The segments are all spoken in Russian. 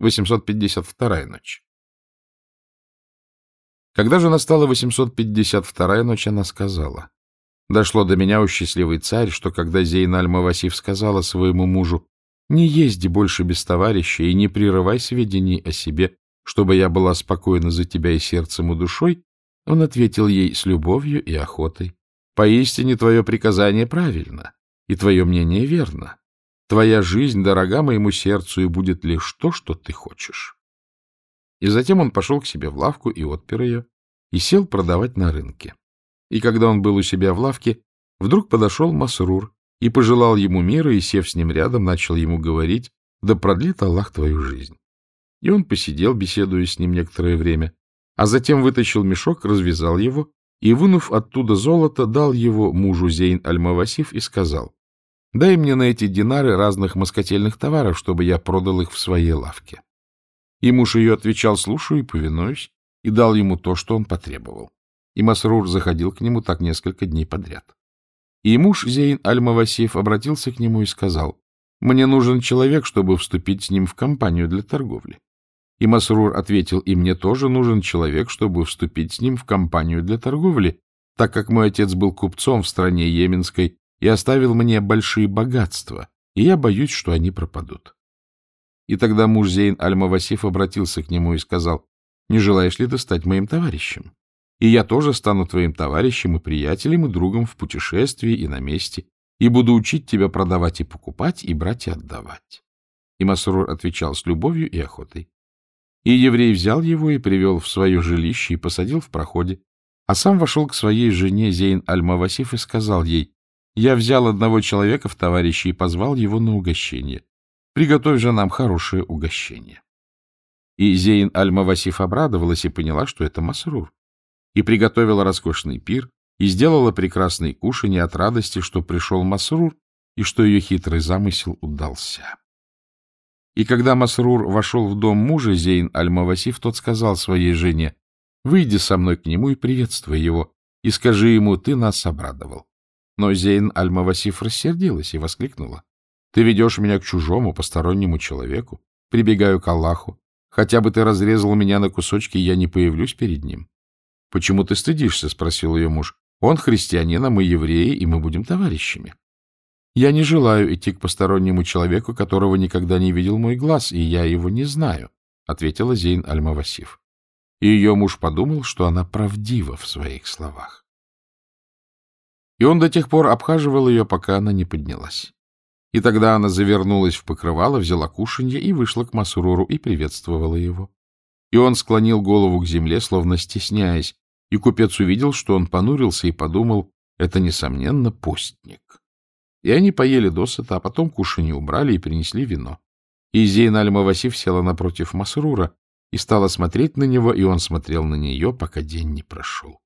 852 ночь. Когда же настала 852 ночь, она сказала, «Дошло до меня, у счастливый царь, что когда Зейн Аль-Мавасиф сказала своему мужу, «Не езди больше без товарища и не прерывай сведений о себе, чтобы я была спокойна за тебя и сердцем, и душой», он ответил ей с любовью и охотой, «Поистине твое приказание правильно, и твое мнение верно. Твоя жизнь дорога моему сердцу, и будет лишь то, что ты хочешь». И затем он пошел к себе в лавку и отпер ее, и сел продавать на рынке. И когда он был у себя в лавке, вдруг подошел Масрур и пожелал ему мира, и, сев с ним рядом, начал ему говорить, «Да продлит Аллах твою жизнь». И он посидел, беседуя с ним некоторое время, а затем вытащил мешок, развязал его и, вынув оттуда золото, дал его мужу Зейн Аль-Мавасиф и сказал, «Дай мне на эти динары разных москотельных товаров, чтобы я продал их в своей лавке». И муж ее отвечал, слушаю и повинуюсь, и дал ему то, что он потребовал. И Масрур заходил к нему так несколько дней подряд. И муж Зейн Аль-Мавасиф обратился к нему и сказал, «Мне нужен человек, чтобы вступить с ним в компанию для торговли». И Масрур ответил, «И мне тоже нужен человек, чтобы вступить с ним в компанию для торговли, так как мой отец был купцом в стране Йеменской и оставил мне большие богатства, и я боюсь, что они пропадут». И тогда муж Зейн Аль-Мавасиф обратился к нему и сказал, «Не желаешь ли ты стать моим товарищем? И я тоже стану твоим товарищем и приятелем и другом в путешествии и на месте, и буду учить тебя продавать и покупать, и брать и отдавать». И Масрур отвечал с любовью и охотой. И еврей взял его и привел в свое жилище и посадил в проходе, а сам вошел к своей жене Зейн Аль-Мавасиф и сказал ей, «Я взял одного человека в товарищи и позвал его на угощение. Приготовь же нам хорошее угощение». И Зейн Аль-Мавасиф обрадовалась и поняла, что это Масрур, и приготовила роскошный пир, и сделала прекрасный кушанье от радости, что пришел Масрур, и что ее хитрый замысел удался. И когда Масрур вошел в дом мужа Зейн Аль-Мавасиф, тот сказал своей жене, «Выйди со мной к нему и приветствуй его, и скажи ему, ты нас обрадовал». Но Зейн Аль-Мавасиф рассердилась и воскликнула, «Ты ведешь меня к чужому, постороннему человеку, прибегаю к Аллаху. Хотя бы ты разрезал меня на кусочки, я не появлюсь перед ним». «Почему ты стыдишься?» — спросил ее муж. «Он христианин, а мы евреи, и мы будем товарищами». Я не желаю идти к постороннему человеку, которого никогда не видел мой глаз, и я его не знаю, — ответила Зейн Аль-Мавасиф. И ее муж подумал, что она правдива в своих словах. И он до тех пор обхаживал ее, пока она не поднялась. И тогда она завернулась в покрывало, взяла кушанье и вышла к Масруру и приветствовала его. И он склонил голову к земле, словно стесняясь, и купец увидел, что он понурился и подумал, это, несомненно, постник. И они поели досыта, а потом кушанье убрали и принесли вино. И Зейн Аль-Мавасиф села напротив Масрура и стала смотреть на него, и он смотрел на нее, пока день не прошел.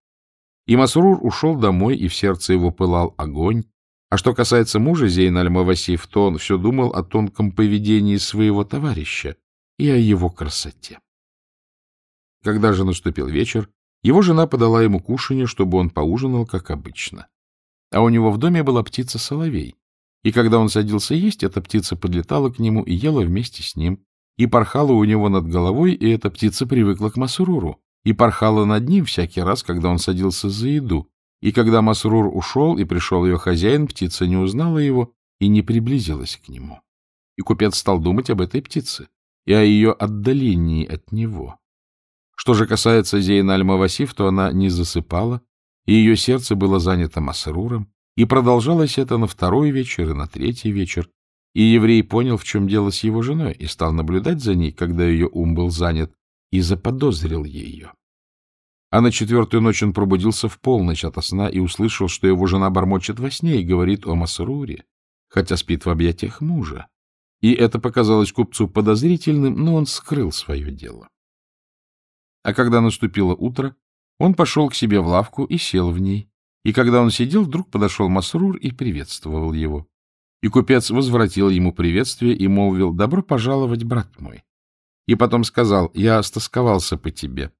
И Масрур ушел домой, и в сердце его пылал огонь. А что касается мужа Зейн Аль-Мавасиф, то он все думал о тонком поведении своего товарища и о его красоте. Когда же наступил вечер, его жена подала ему кушанье, чтобы он поужинал, как обычно. А у него в доме была птица-соловей. И когда он садился есть, эта птица подлетала к нему и ела вместе с ним, и порхала у него над головой, и эта птица привыкла к Масруру, и порхала над ним всякий раз, когда он садился за еду. И когда Масрур ушел, и пришел ее хозяин, птица не узнала его и не приблизилась к нему. И купец стал думать об этой птице и о ее отдалении от него. Что же касается Зейна Аль-Мавасиф, то она не засыпала, и ее сердце было занято Масруром, и продолжалось это на второй вечер и на третий вечер, и еврей понял, в чем дело с его женой, и стал наблюдать за ней, когда ее ум был занят, и заподозрил ее. А на четвертую ночь он пробудился в полночь ото сна и услышал, что его жена бормочет во сне и говорит о Масруре, хотя спит в объятиях мужа. И это показалось купцу подозрительным, но он скрыл свое дело. А когда наступило утро, он пошел к себе в лавку и сел в ней. И когда он сидел, вдруг подошел Масрур и приветствовал его. И купец возвратил ему приветствие и молвил, «Добро пожаловать, брат мой». И потом сказал, «Я стосковался по тебе».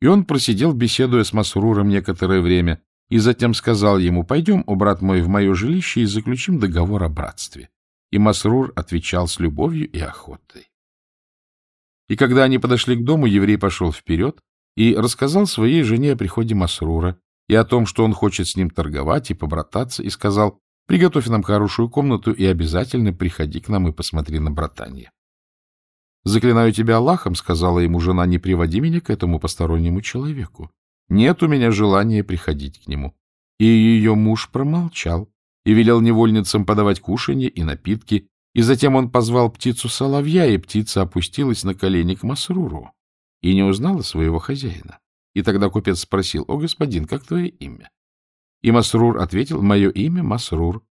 И он просидел, беседуя с Масруром некоторое время, и затем сказал ему, «Пойдем, о брат мой, в мое жилище и заключим договор о братстве». И Масрур отвечал с любовью и охотой. И когда они подошли к дому, еврей пошел вперед и рассказал своей жене о приходе Масрура и о том, что он хочет с ним торговать и побрататься, и сказал, приготовь нам хорошую комнату и обязательно приходи к нам и посмотри на братание. «Заклинаю тебя Аллахом», — сказала ему жена, — «не приводи меня к этому постороннему человеку. Нет у меня желания приходить к нему». И ее муж промолчал и велел невольницам подавать кушанье и напитки, и затем он позвал птицу соловья, и птица опустилась на колени к Масруру и не узнала своего хозяина. И тогда купец спросил, «О, господин, как твое имя?» И Масрур ответил, «Мое имя Масрур».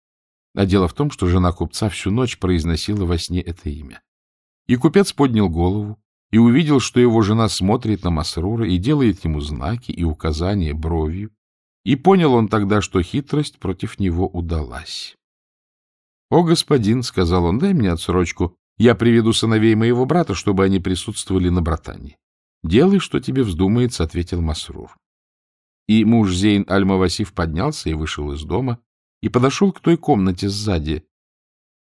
А дело в том, что жена купца всю ночь произносила во сне это имя. И купец поднял голову и увидел, что его жена смотрит на Масрура и делает ему знаки и указания бровью, и понял он тогда, что хитрость против него удалась. — О, господин, — сказал он, — дай мне отсрочку, я приведу сыновей моего брата, чтобы они присутствовали на братании. — Делай, что тебе вздумается, — ответил Масрур. И муж Зейн Аль-Мавасиф поднялся и вышел из дома, и подошел к той комнате сзади,